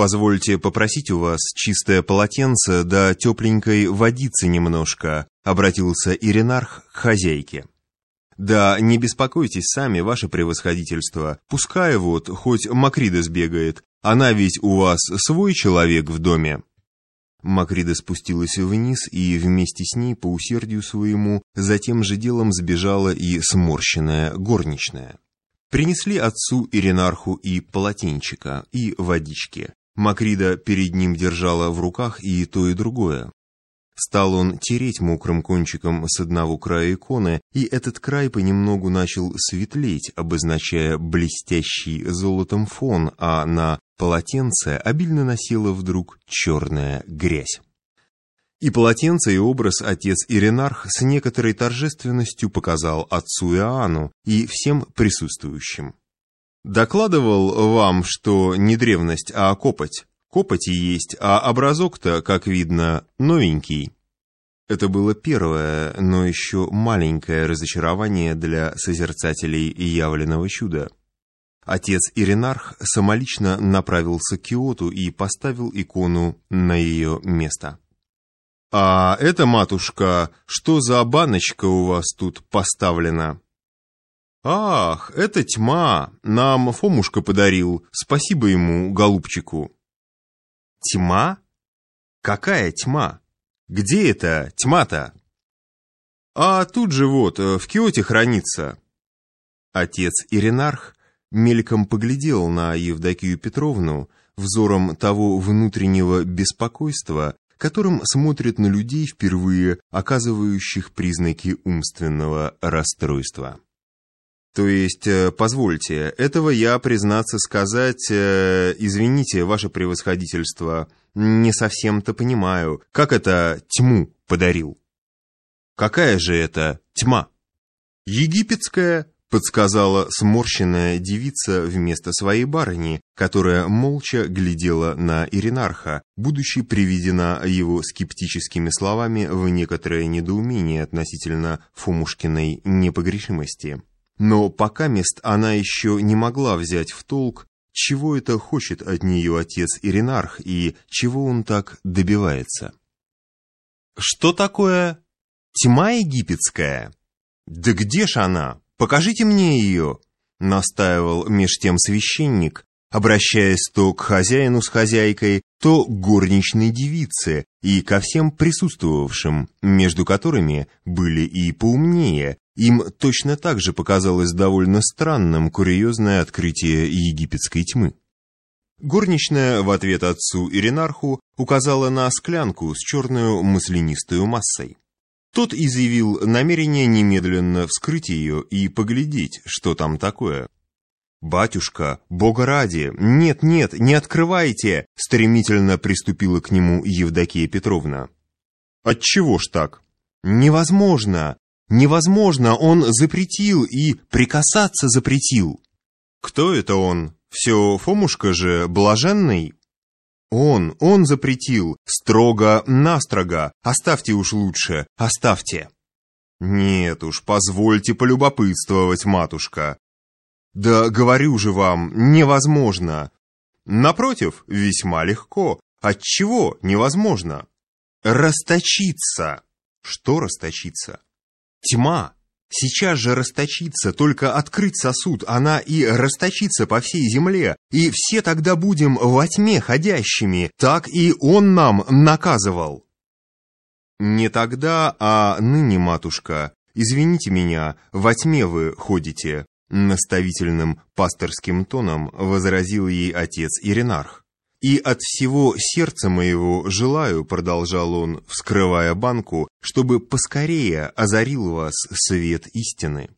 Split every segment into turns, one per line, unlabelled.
«Позвольте попросить у вас чистое полотенце да тепленькой водицы немножко», обратился Иринарх к хозяйке. «Да не беспокойтесь сами, ваше превосходительство. Пускай вот, хоть Макрида сбегает. Она ведь у вас свой человек в доме». Макрида спустилась вниз и вместе с ней по усердию своему за тем же делом сбежала и сморщенная горничная. Принесли отцу Иринарху и полотенчика, и водички. Макрида перед ним держала в руках и то, и другое. Стал он тереть мокрым кончиком с одного края иконы, и этот край понемногу начал светлеть, обозначая блестящий золотом фон, а на полотенце обильно носила вдруг черная грязь. И полотенце, и образ отец Иринарх с некоторой торжественностью показал отцу Иоанну и всем присутствующим. Докладывал вам, что не древность, а копоть. Копоти есть, а образок-то, как видно, новенький. Это было первое, но еще маленькое разочарование для созерцателей явленного чуда. Отец Иринарх самолично направился к Киоту и поставил икону на ее место. «А это, матушка, что за баночка у вас тут поставлена?» «Ах, это тьма! Нам Фомушка подарил. Спасибо ему, голубчику». «Тьма? Какая тьма? Где это тьма-то?» «А тут же вот, э, в Киоте хранится». Отец Иринарх мельком поглядел на Евдокию Петровну взором того внутреннего беспокойства, которым смотрят на людей, впервые оказывающих признаки умственного расстройства. То есть, э, позвольте, этого я, признаться сказать, э, извините, ваше превосходительство, не совсем-то понимаю, как это тьму подарил? Какая же это тьма? Египетская, подсказала сморщенная девица вместо своей барыни, которая молча глядела на Иринарха, будучи приведена его скептическими словами в некоторое недоумение относительно Фомушкиной непогрешимости. Но пока мест она еще не могла взять в толк, чего это хочет от нее отец Иринарх и чего он так добивается. «Что такое тьма египетская? Да где ж она? Покажите мне ее!» настаивал меж тем священник, обращаясь то к хозяину с хозяйкой, то к горничной девице и ко всем присутствовавшим, между которыми были и поумнее, им точно так же показалось довольно странным курьезное открытие египетской тьмы. Горничная в ответ отцу Иринарху указала на склянку с черную маслянистую массой. Тот изъявил намерение немедленно вскрыть ее и поглядеть, что там такое. «Батюшка, Бога ради! Нет, нет, не открывайте!» стремительно приступила к нему Евдокия Петровна. «Отчего ж так?» «Невозможно! Невозможно! Он запретил и прикасаться запретил!» «Кто это он? Все Фомушка же, блаженный?» «Он, он запретил! Строго-настрого! Оставьте уж лучше, оставьте!» «Нет уж, позвольте полюбопытствовать, матушка. Да говорю же вам, невозможно. Напротив, весьма легко. Отчего невозможно? Расточиться. Что расточиться? Тьма. Сейчас же расточится, только открыть сосуд, она и расточится по всей земле, и все тогда будем во тьме ходящими, так и он нам наказывал. Не тогда, а ныне, матушка, извините меня, во тьме вы ходите, Наставительным пасторским тоном возразил ей отец Иринарх. «И от всего сердца моего желаю», — продолжал он, вскрывая банку, «чтобы поскорее озарил вас свет истины.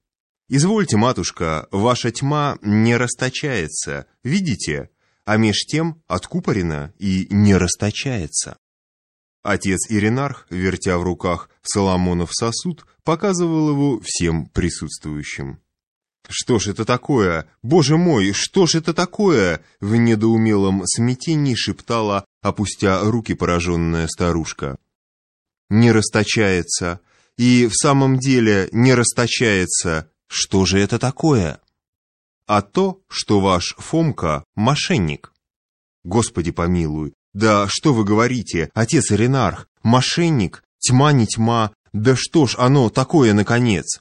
Извольте, матушка, ваша тьма не расточается, видите, а меж тем откупорена и не расточается». Отец Иринарх, вертя в руках Соломонов сосуд, показывал его всем присутствующим. «Что ж это такое? Боже мой, что ж это такое?» В недоумелом смятении шептала, опустя руки пораженная старушка. «Не расточается. И в самом деле не расточается. Что же это такое?» «А то, что ваш Фомка — мошенник». Господи помилуй, да что вы говорите, отец Иринарх, мошенник, тьма не тьма, да что ж оно такое наконец?